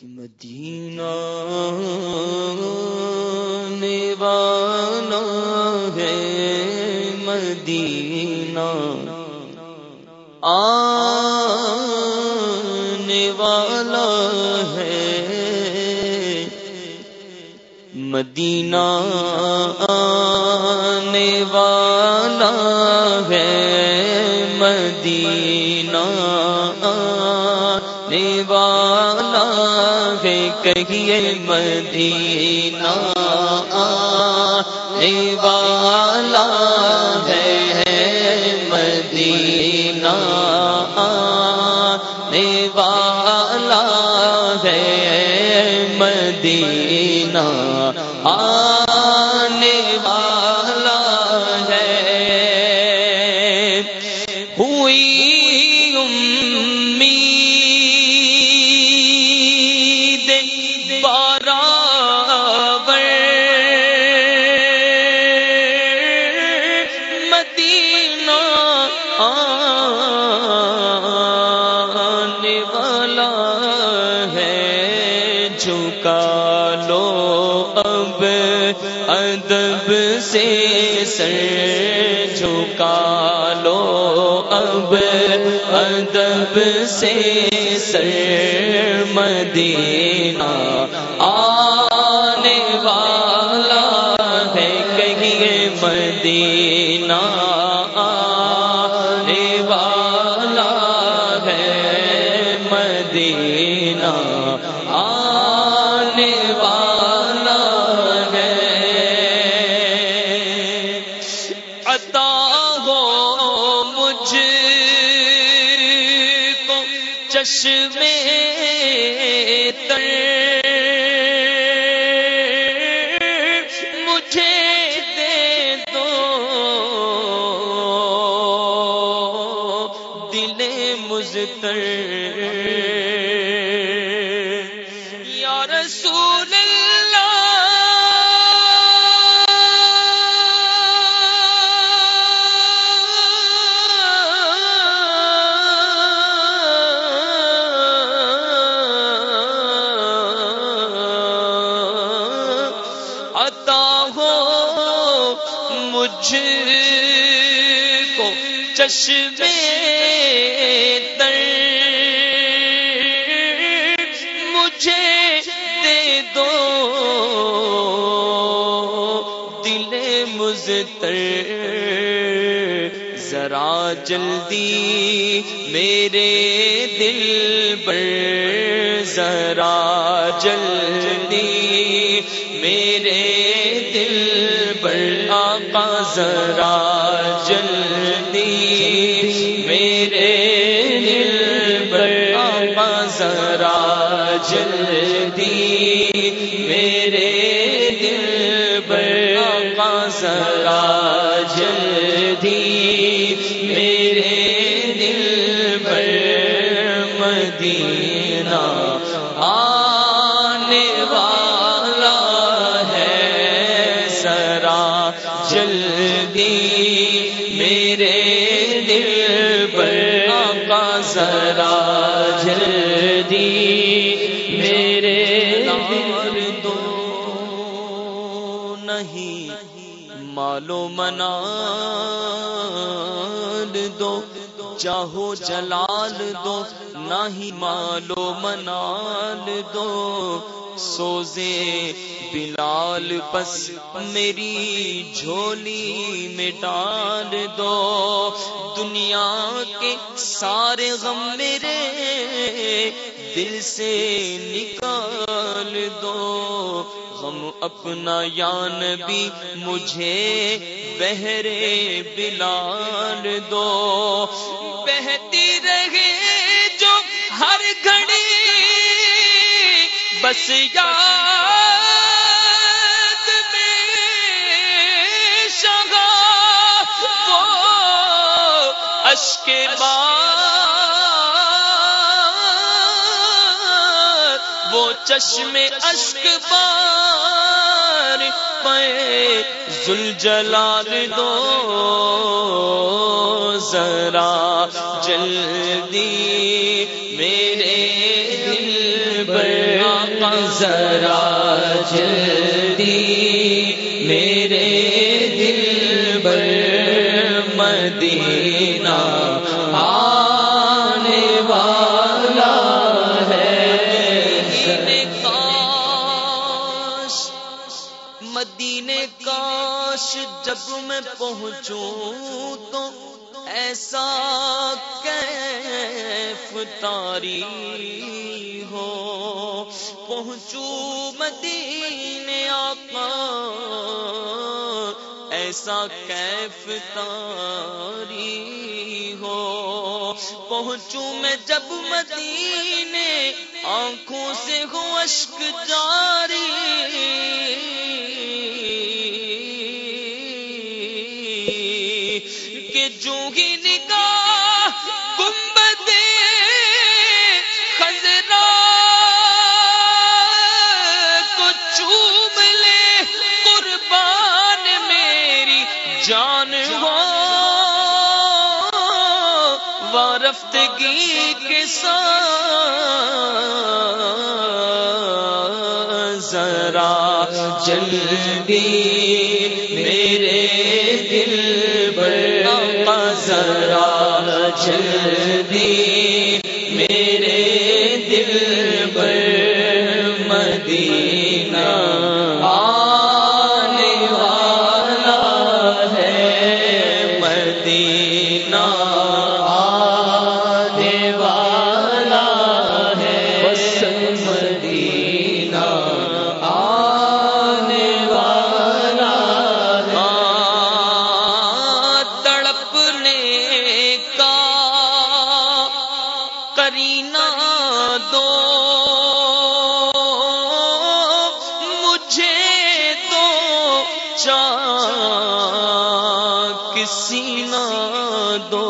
کہ مدینہ نیوانا ہے مدینہ۔ آنے والا ہے مدینہ۔ کہیے مدینہ آنے والا ہے سر جھکا لو اب ادب سے سر مدینہ آنے والا ہے کہیے مدینہ مجھ کو چشمے تر مجھے دے دو۔ دل مزتر ذرا جلدی میرے دل پر۔ ذرا جلدی میرے دل ذرا جلدی میرے دل پر آقا ذرا جلدی میرے دل پر آقا ذرا جلدی چاہو جلال دو نہیں مالو منال دو۔ سوزے بلال، بس میری جھولی میں ڈال دو۔ دنیا کے سارے غم میرے دل سے نکال دو۔ غم اپنا یا نبی، مجھے بہرے بلال دو۔ بہتی رہے جو ہر گھڑی بس یاد میں شگا وہ اشک بار، وہ چشمے اشک بار پے زل جلال دو، ذرا جلدی میرے دل پر ذرا جلدی میرے تاری ہو پہنچوں مدینے آقا ایسا کیف تاری ہو پہنچوں میں جب مدینے آنکھوں سے ہو اشک جاری۔ وارفتگی کے ساتھ ذرا جلدی میرے دل بر ذرا جلدی کسی نہ دو۔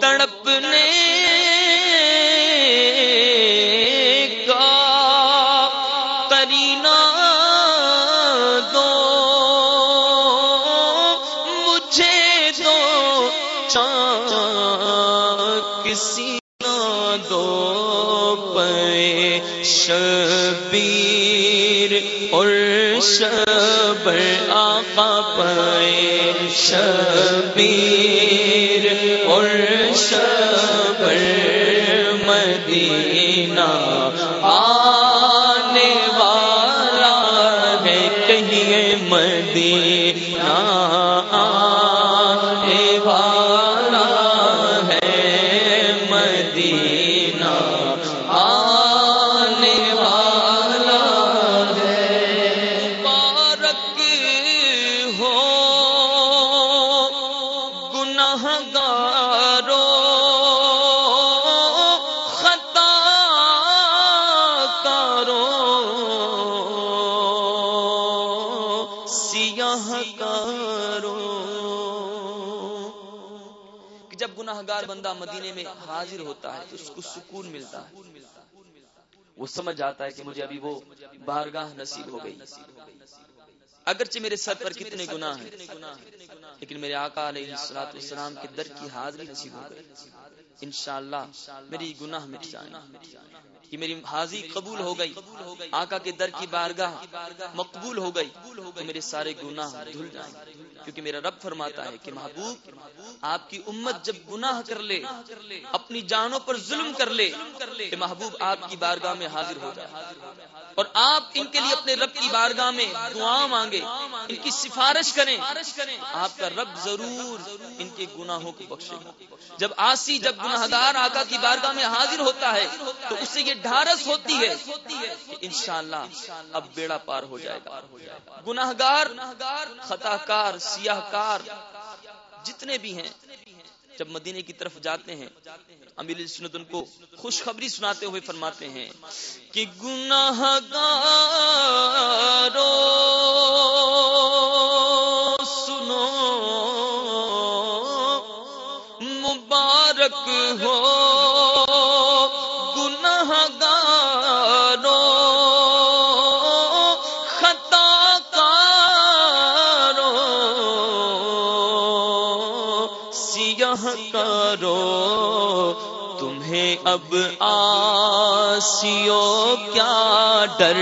تڑپنے کا کرینا دو۔ مجھے دو۔ چاند کسی نہ دو۔ پے شبیر شب آقا پے شبیر حاضر ہوتا ہے، تو اس کو سکون ملتا ہے۔ وہ سمجھ جاتا ہے کہ مجھے ابھی وہ بارگاہ نصیب ہو گئی۔ اگرچہ میرے سر پر کتنے گناہ ہیں، لیکن میرے آقا علیہ السلاط کے در کی حاضری نصیب ہو گئی۔ انشاءاللہ میری گناہ مٹ جائیں کہ میری حاضری قبول ہو گئی۔ آقا کے در کی بارگاہ مقبول ہو گئی۔ تو میرے سارے گناہ دھل جائیں۔ کیونکہ میرا رب فرماتا ہے کہ محبوب، آپ کی امت جب گناہ کر لے، اپنی جانوں پر ظلم کر لے، کہ محبوب آپ کی بارگاہ میں حاضر ہو جائے اور آپ ان کے لیے اپنے رب کی بارگاہ میں دعا مانگے، ان کی سفارش کریں، آپ کا رب ضرور ان کے گناہوں کو بخشے گا۔ جب آسی، جب گناہ گار آقا کی بارگاہ میں حاضر ہوتا ہے، تو اس سے یہ ڈھارس ہوتی ہے کہ انشاءاللہ اب بیڑا پار ہو جائے گا۔ گناہ گار خطا کار سیاہ کار جتنے بھی ہیں، جب مدینے کی طرف جاتے ہیں، امیر سنت ان کو خوشخبری سناتے ہوئے فرماتے ہیں کہ گناہ گار اب آسیو کیا ڈر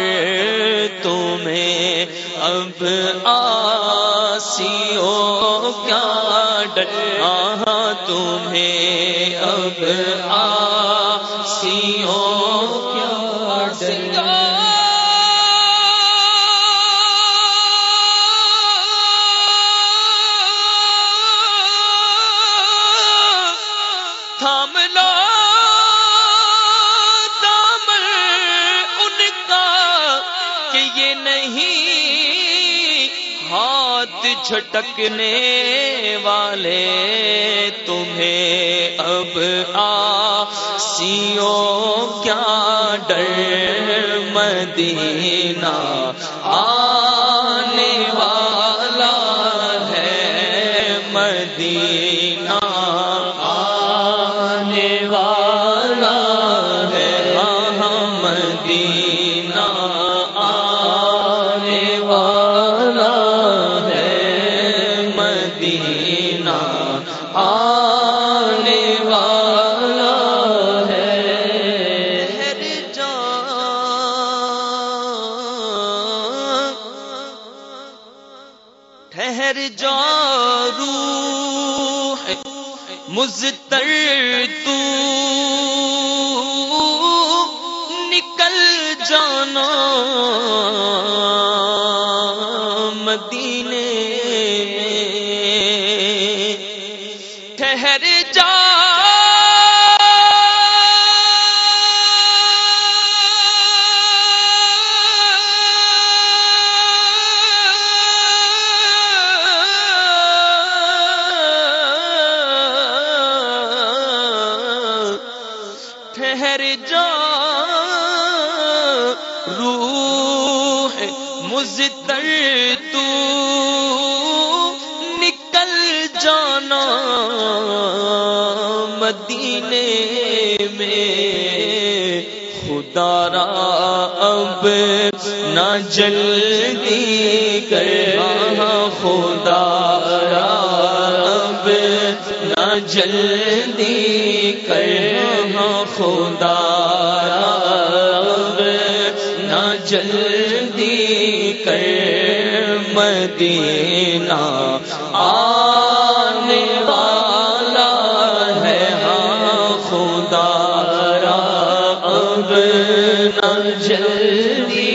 تمہیں؟ اب آسیو کیا ڈر نہیں ہاتھ چھٹکنے والے تمہیں اب آ سیو کیا ڈر مدینہ مدینے مزتر تو نکل جانا مدینے میں۔ خدا را اب نہ جلدی کر خدا را اب نہ جلدی کر مدینہ آنے والا ہے ہاں خدا اب نہ جلدی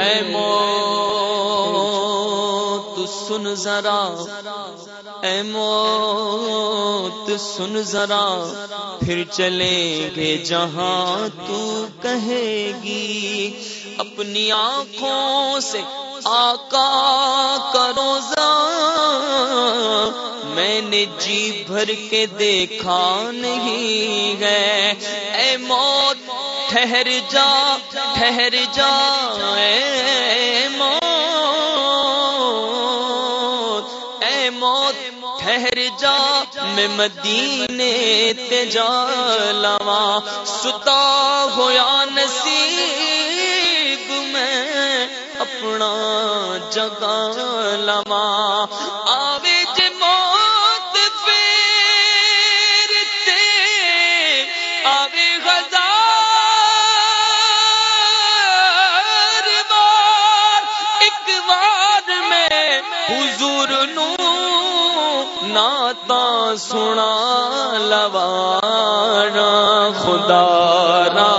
اے مو تو سن ذرا۔ اے موت سن ذرا۔ پھر چلیں گے جہاں تو کہے گی۔ اپنی آنکھوں سے آقا کرو میں نے جی بھر کے دیکھا نہیں ہے۔ اے موت، ٹھہر جا ٹھہر جا۔ اے موت ٹھہر جا۔ میں مدینے تے جا لوا ستا ہویا نصیب اپنا جگہ لوا آوے جے موت پھیرتے آوے غزار بار ایک بار میں حضور نو ناتا سنا لوانا خدا را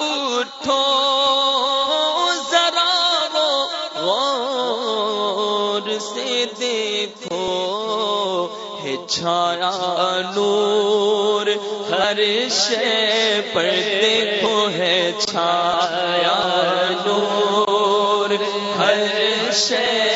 اٹھو ذرا غور سے دیکھو ہے چھایا نور ہر شے پر دیکھو ہے چھایا نور ہر شے